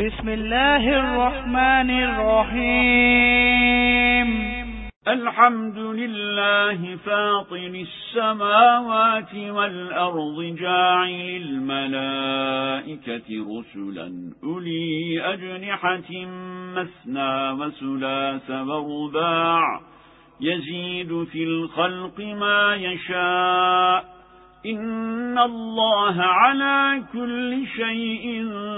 بسم الله الرحمن الرحيم الحمد لله فاطر السماوات والأرض جاعل الملائكة رسلا أولي أجنحة مثنى وسلاس ورباع يزيد في الخلق ما يشاء إن الله على كل شيء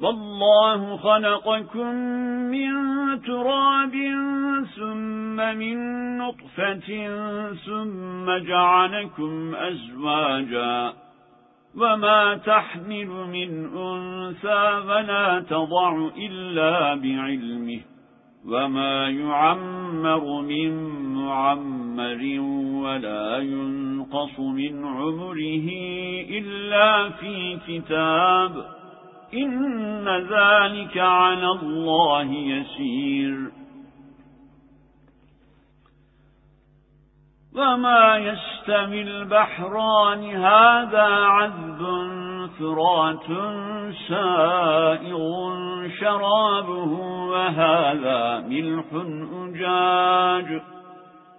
والله خلقكم من تراب ثم من نطفة ثم جعلكم أزواجا وما تحمل من أنثى ولا تضع إلا بعلمه وما يعمر من معمر ولا ينقص من عمره إلا في كتاب إن ذلك على الله يسير وما يستمي البحران هذا عذب فرات سائغ شرابه وهذا ملح أجاج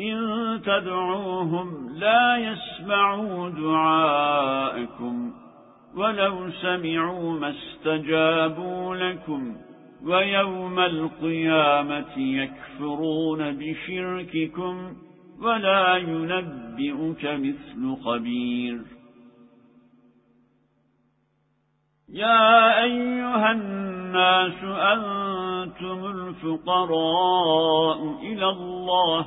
إن تدعوهم لا يسمعوا دعاءكم ولو سمعوا ما استجابوا لكم ويوم القيامة يكفرون بشرككم ولا ينبئك مثل خبير. يا أيها الناس أنتم الفقراء إلى الله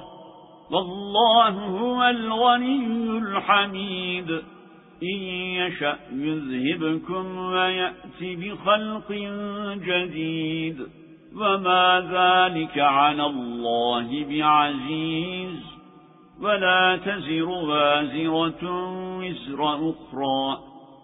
والله هو الغني الحميد. إن يشأ يذهبكم ويأتي بخلق جديد. وما ذلك على الله بعزيز. ولا تزر وازرة وزر أخرى.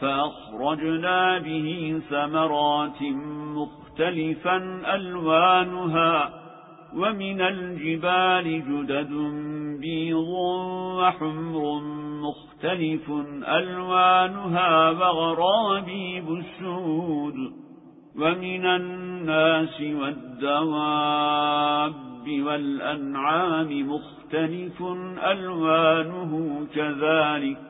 فأخرجنا به ثمرات مختلفا ألوانها ومن الجبال جدد بيض وحمر مختلف ألوانها وغرابي بسود ومن الناس والدواب والأنعام مختلف ألوانه كذلك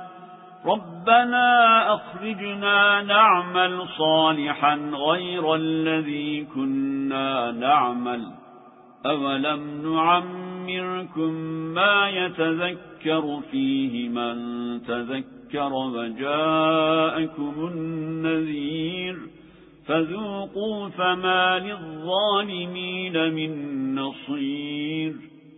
ربنا أخرجنا نعمل صالحا غير الذي كنا نعمل. أولم نعمركم ما يتذكر فيه من تذكر وجاءكم النذير. فذوقوا فما للظالمين من نصير.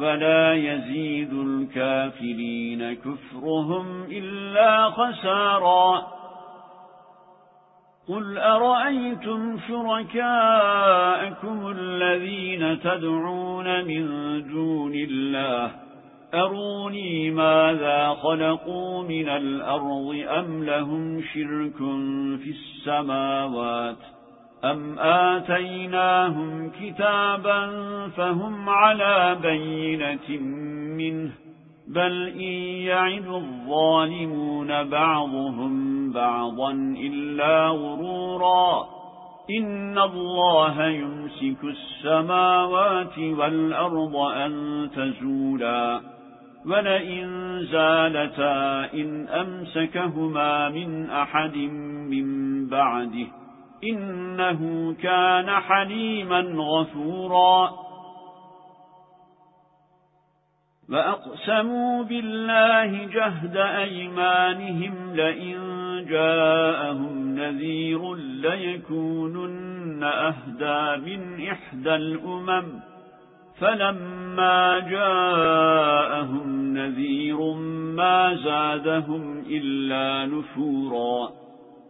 ولا يزيد الكافرين كفرهم إلا خسارا. قل أرأيتم شركاءكم الذين تدعون من دون الله؟ أروني ماذا خلقوا من الأرض أم لهم شرك في السماوات؟ أم آتيناهم كتابا فهم على بينة منه بل إن يعد الظالمون بعضهم بعضا إلا غرورا إن الله يمسك السماوات والأرض أن تزولا ولئن زالتا إن أمسكهما من أحد من بعده إنه كان حليما غفورا. وأقسموا بالله جهد أيمانهم لئن جاءهم نذير ليكونن أهدى من إحدى الأمم. فلما جاءهم نذير ما زادهم إلا نفورا.